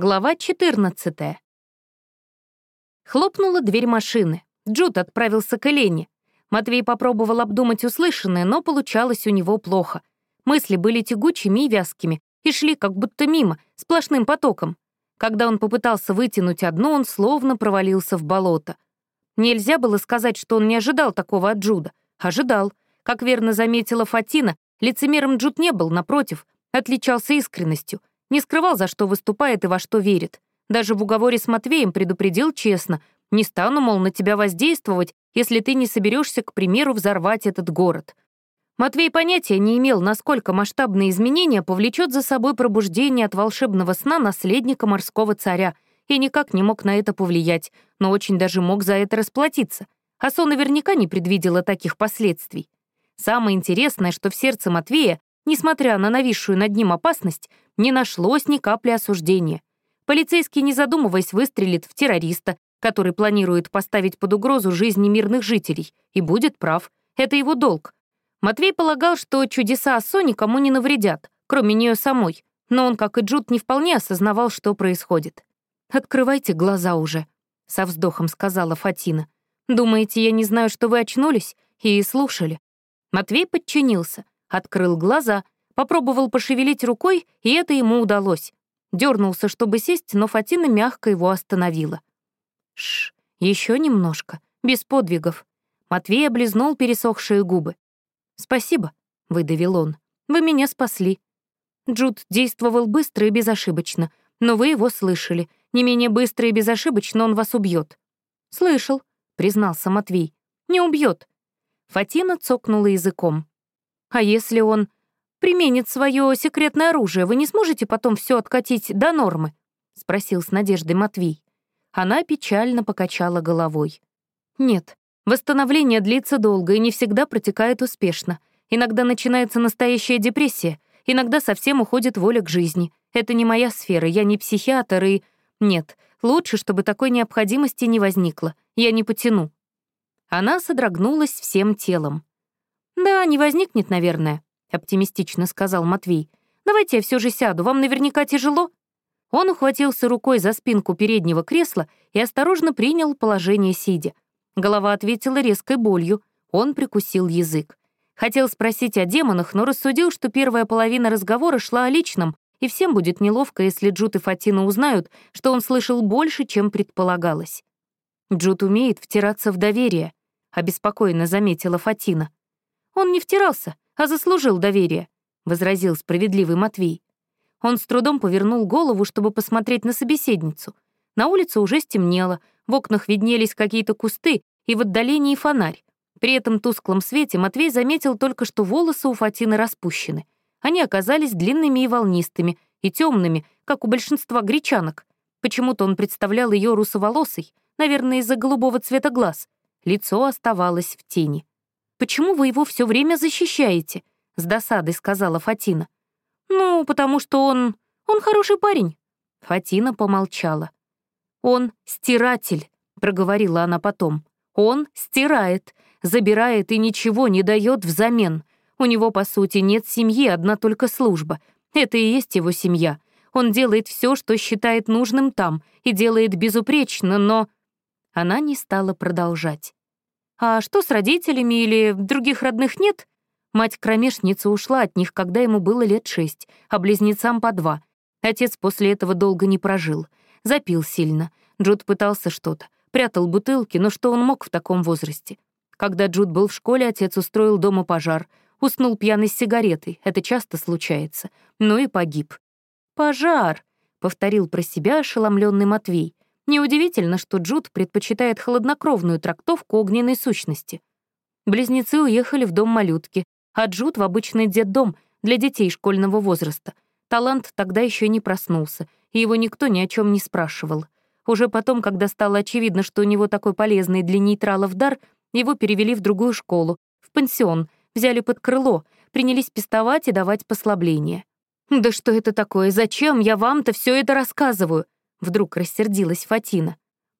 Глава 14. Хлопнула дверь машины. Джуд отправился к Элене. Матвей попробовал обдумать услышанное, но получалось у него плохо. Мысли были тягучими и вязкими, и шли как будто мимо, сплошным потоком. Когда он попытался вытянуть одно, он словно провалился в болото. Нельзя было сказать, что он не ожидал такого от Джуда. Ожидал. Как верно заметила Фатина, лицемером Джуд не был, напротив, отличался искренностью, не скрывал, за что выступает и во что верит. Даже в уговоре с Матвеем предупредил честно, не стану, мол, на тебя воздействовать, если ты не соберешься, к примеру, взорвать этот город. Матвей понятия не имел, насколько масштабные изменения повлечет за собой пробуждение от волшебного сна наследника морского царя, и никак не мог на это повлиять, но очень даже мог за это расплатиться. Асо наверняка не предвидела таких последствий. Самое интересное, что в сердце Матвея, несмотря на нависшую над ним опасность, не нашлось ни капли осуждения. Полицейский, не задумываясь, выстрелит в террориста, который планирует поставить под угрозу жизни мирных жителей, и будет прав. Это его долг. Матвей полагал, что чудеса Ассо никому не навредят, кроме нее самой, но он, как и Джуд, не вполне осознавал, что происходит. «Открывайте глаза уже», — со вздохом сказала Фатина. «Думаете, я не знаю, что вы очнулись и слушали?» Матвей подчинился, открыл глаза, попробовал пошевелить рукой, и это ему удалось. Дернулся, чтобы сесть, но Фатина мягко его остановила. Шш, еще немножко, без подвигов. Матвей облизнул пересохшие губы. «Спасибо», — выдавил он. «Вы меня спасли». Джуд действовал быстро и безошибочно, но вы его слышали. Не менее быстро и безошибочно он вас убьет. «Слышал», — признался Матвей. «Не убьет. Фатина цокнула языком. «А если он применит свое секретное оружие, вы не сможете потом все откатить до нормы?» — спросил с надеждой Матвей. Она печально покачала головой. «Нет, восстановление длится долго и не всегда протекает успешно. Иногда начинается настоящая депрессия, иногда совсем уходит воля к жизни. Это не моя сфера, я не психиатр и... Нет, лучше, чтобы такой необходимости не возникло. Я не потяну». Она содрогнулась всем телом. «Да, не возникнет, наверное», — оптимистично сказал Матвей. «Давайте я все же сяду, вам наверняка тяжело?» Он ухватился рукой за спинку переднего кресла и осторожно принял положение сидя. Голова ответила резкой болью, он прикусил язык. Хотел спросить о демонах, но рассудил, что первая половина разговора шла о личном, и всем будет неловко, если Джут и Фатина узнают, что он слышал больше, чем предполагалось. Джут умеет втираться в доверие, обеспокоенно заметила Фатина. Он не втирался, а заслужил доверие, возразил справедливый Матвей. Он с трудом повернул голову, чтобы посмотреть на собеседницу. На улице уже стемнело, в окнах виднелись какие-то кусты и в отдалении фонарь. При этом тусклом свете Матвей заметил только, что волосы у Фатины распущены. Они оказались длинными и волнистыми, и темными, как у большинства гречанок. Почему-то он представлял ее русоволосой, наверное, из-за голубого цвета глаз. Лицо оставалось в тени. «Почему вы его все время защищаете?» — с досадой сказала Фатина. «Ну, потому что он... он хороший парень». Фатина помолчала. «Он стиратель», — проговорила она потом. «Он стирает, забирает и ничего не дает взамен. У него, по сути, нет семьи, одна только служба. Это и есть его семья. Он делает все, что считает нужным там, и делает безупречно, но...» Она не стала продолжать. «А что с родителями или других родных нет?» Мать-кромешница ушла от них, когда ему было лет шесть, а близнецам по два. Отец после этого долго не прожил. Запил сильно. Джуд пытался что-то. Прятал бутылки, но что он мог в таком возрасте? Когда Джуд был в школе, отец устроил дома пожар. Уснул пьяный с сигаретой, это часто случается. Ну и погиб. «Пожар!» — повторил про себя ошеломленный Матвей. Неудивительно, что Джуд предпочитает хладнокровную трактовку огненной сущности. Близнецы уехали в дом малютки, а Джуд в обычный детдом для детей школьного возраста. Талант тогда еще не проснулся, и его никто ни о чем не спрашивал. Уже потом, когда стало очевидно, что у него такой полезный для нейтралов дар, его перевели в другую школу, в пансион, взяли под крыло, принялись пестовать и давать послабления. «Да что это такое? Зачем я вам-то все это рассказываю?» Вдруг рассердилась Фатина.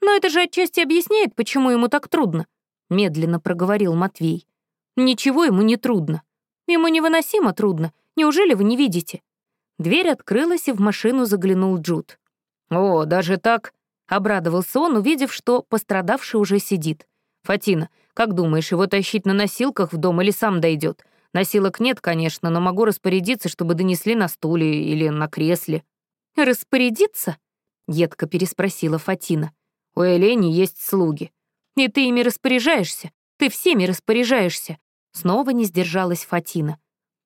«Но это же отчасти объясняет, почему ему так трудно», медленно проговорил Матвей. Ничего ему не трудно. Ему невыносимо трудно. Неужели вы не видите? Дверь открылась, и в машину заглянул Джуд. «О, даже так?» — обрадовался он, увидев, что пострадавший уже сидит. «Фатина, как думаешь, его тащить на носилках в дом или сам дойдет? Носилок нет, конечно, но могу распорядиться, чтобы донесли на стуле или на кресле». «Распорядиться?» — едко переспросила Фатина. «У Элени есть слуги. И ты ими распоряжаешься? Ты всеми распоряжаешься?» Снова не сдержалась Фатина.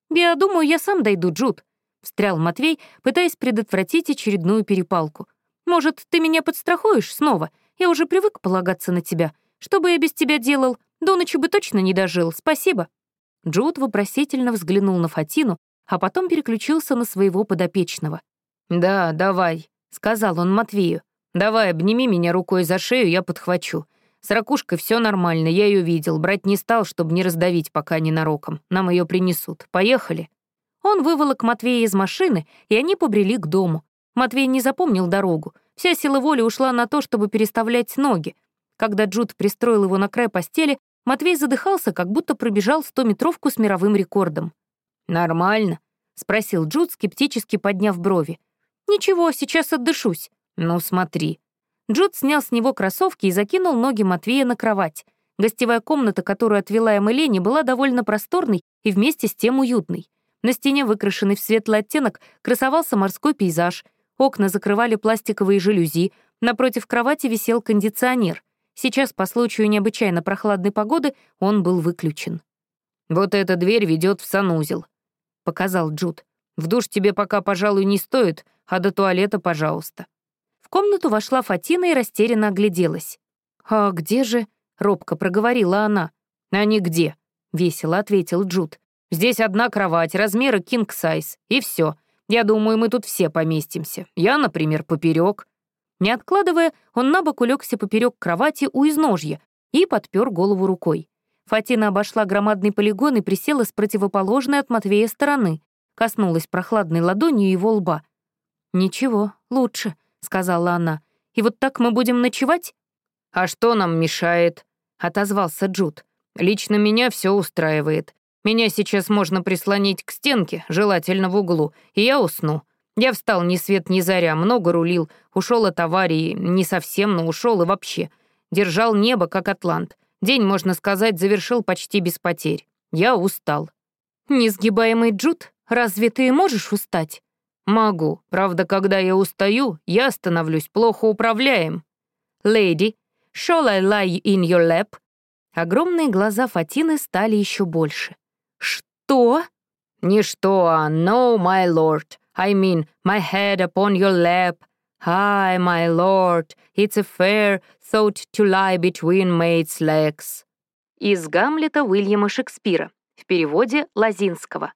«Я думаю, я сам дойду, Джуд», — встрял Матвей, пытаясь предотвратить очередную перепалку. «Может, ты меня подстрахуешь снова? Я уже привык полагаться на тебя. Что бы я без тебя делал? До ночи бы точно не дожил. Спасибо». Джуд вопросительно взглянул на Фатину, а потом переключился на своего подопечного. «Да, давай», — сказал он Матвею. «Давай, обними меня рукой за шею, я подхвачу. С ракушкой все нормально, я ее видел. Брать не стал, чтобы не раздавить пока ненароком. Нам ее принесут. Поехали». Он выволок Матвея из машины, и они побрели к дому. Матвей не запомнил дорогу. Вся сила воли ушла на то, чтобы переставлять ноги. Когда Джуд пристроил его на край постели, Матвей задыхался, как будто пробежал стометровку с мировым рекордом. «Нормально?» — спросил Джуд, скептически подняв брови. «Ничего, сейчас отдышусь». «Ну, смотри». Джуд снял с него кроссовки и закинул ноги Матвея на кровать. Гостевая комната, которую отвела им Элене, была довольно просторной и вместе с тем уютной. На стене, выкрашенный в светлый оттенок, красовался морской пейзаж. Окна закрывали пластиковые жалюзи. Напротив кровати висел кондиционер. Сейчас, по случаю необычайно прохладной погоды, он был выключен. «Вот эта дверь ведет в санузел», — показал Джуд. «В душ тебе пока, пожалуй, не стоит, а до туалета, пожалуйста». В комнату вошла Фатина и растерянно огляделась. «А где же?» — робко проговорила она. «А нигде», — весело ответил Джуд. «Здесь одна кровать, размера size, и все. Я думаю, мы тут все поместимся. Я, например, поперек. Не откладывая, он набок улегся поперек кровати у изножья и подпер голову рукой. Фатина обошла громадный полигон и присела с противоположной от Матвея стороны, коснулась прохладной ладонью его лба. «Ничего, лучше», — сказала она. «И вот так мы будем ночевать?» «А что нам мешает?» — отозвался Джуд. «Лично меня все устраивает. Меня сейчас можно прислонить к стенке, желательно в углу, и я усну. Я встал ни свет ни заря, много рулил, ушел от аварии, не совсем, но ушел и вообще. Держал небо, как атлант. День, можно сказать, завершил почти без потерь. Я устал. «Несгибаемый Джуд, разве ты можешь устать?» «Могу. Правда, когда я устаю, я становлюсь плохо управляем». «Леди, shall I lie in your lap?» Огромные глаза Фатины стали еще больше. «Что?» «Не что, а no, my lord. I mean, my head upon your lap. Hi, my lord, it's a fair thought to lie between mates' legs». Из Гамлета Уильяма Шекспира, в переводе Лазинского.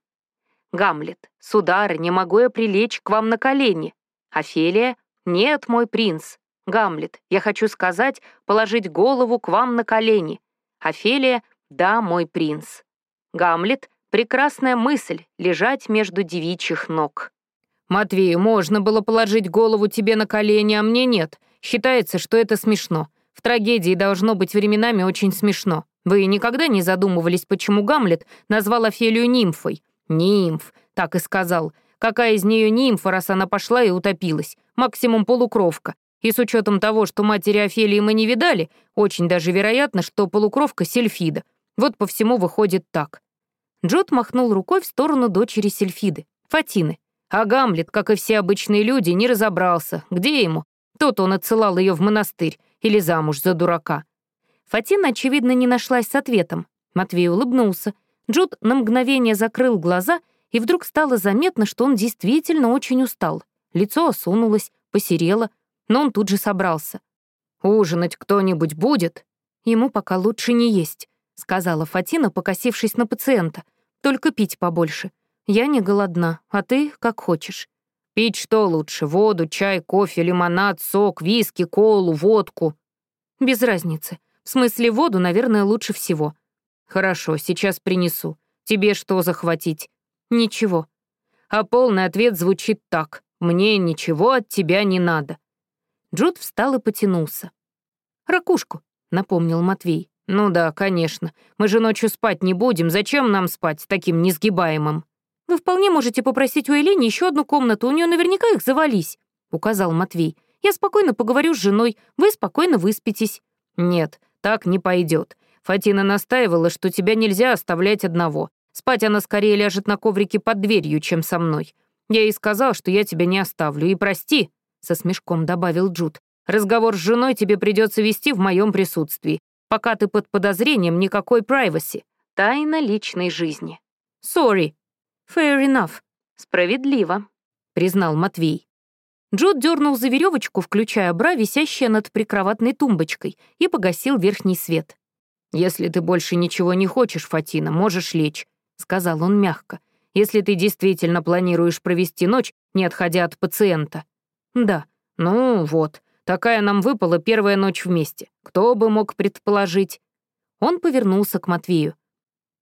Гамлет, сударь, не могу я прилечь к вам на колени. Офелия, нет, мой принц. Гамлет, я хочу сказать, положить голову к вам на колени. Офелия, да, мой принц. Гамлет, прекрасная мысль, лежать между девичьих ног. Матвею, можно было положить голову тебе на колени, а мне нет. Считается, что это смешно. В трагедии должно быть временами очень смешно. Вы никогда не задумывались, почему Гамлет назвал Офелию нимфой? «Нимф», — так и сказал. «Какая из нее нимфа, раз она пошла и утопилась? Максимум полукровка. И с учетом того, что матери Офелии мы не видали, очень даже вероятно, что полукровка Сельфида. Вот по всему выходит так». Джот махнул рукой в сторону дочери Сельфиды, Фатины. А Гамлет, как и все обычные люди, не разобрался, где ему. Тот он отсылал ее в монастырь или замуж за дурака. Фатина, очевидно, не нашлась с ответом. Матвей улыбнулся. Джуд на мгновение закрыл глаза, и вдруг стало заметно, что он действительно очень устал. Лицо осунулось, посерело, но он тут же собрался. «Ужинать кто-нибудь будет?» «Ему пока лучше не есть», — сказала Фатина, покосившись на пациента. «Только пить побольше. Я не голодна, а ты как хочешь». «Пить что лучше? Воду, чай, кофе, лимонад, сок, виски, колу, водку?» «Без разницы. В смысле, воду, наверное, лучше всего. «Хорошо, сейчас принесу. Тебе что захватить?» «Ничего». А полный ответ звучит так. «Мне ничего от тебя не надо». Джуд встал и потянулся. «Ракушку», — напомнил Матвей. «Ну да, конечно. Мы же ночью спать не будем. Зачем нам спать таким несгибаемым?» «Вы вполне можете попросить у Элени еще одну комнату. У нее наверняка их завались», — указал Матвей. Я спокойно поговорю с женой, вы спокойно выспитесь». «Нет, так не пойдет. Фатина настаивала, что тебя нельзя оставлять одного. Спать она скорее ляжет на коврике под дверью, чем со мной. Я ей сказал, что я тебя не оставлю, и прости», — со смешком добавил Джуд. «Разговор с женой тебе придется вести в моем присутствии. Пока ты под подозрением, никакой privacy. Тайна личной жизни». «Sorry». «Fair enough». «Справедливо», — признал Матвей. Джуд дернул за веревочку, включая бра, висящая над прикроватной тумбочкой, и погасил верхний свет. «Если ты больше ничего не хочешь, Фатина, можешь лечь», — сказал он мягко. «Если ты действительно планируешь провести ночь, не отходя от пациента». «Да». «Ну вот, такая нам выпала первая ночь вместе. Кто бы мог предположить?» Он повернулся к Матвею.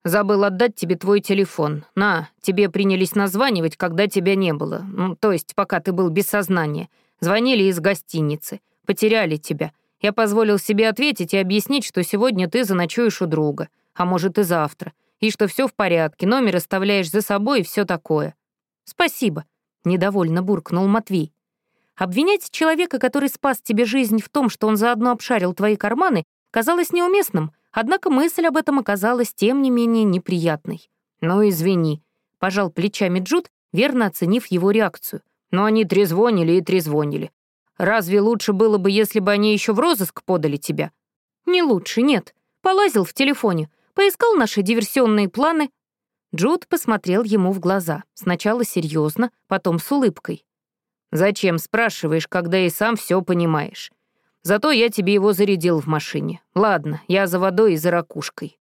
«Забыл отдать тебе твой телефон. На, тебе принялись названивать, когда тебя не было. Ну, то есть, пока ты был без сознания. Звонили из гостиницы. Потеряли тебя. Я позволил себе ответить и объяснить, что сегодня ты заночуешь у друга, а может и завтра, и что все в порядке, номер оставляешь за собой и все такое. Спасибо, недовольно буркнул Матвей. Обвинять человека, который спас тебе жизнь в том, что он заодно обшарил твои карманы, казалось неуместным, однако мысль об этом оказалась тем не менее неприятной. «Ну, извини», — пожал плечами Джуд, верно оценив его реакцию. «Но они трезвонили и трезвонили. Разве лучше было бы, если бы они еще в розыск подали тебя?» «Не лучше, нет. Полазил в телефоне, поискал наши диверсионные планы». Джуд посмотрел ему в глаза, сначала серьезно, потом с улыбкой. «Зачем спрашиваешь, когда и сам все понимаешь? Зато я тебе его зарядил в машине. Ладно, я за водой и за ракушкой».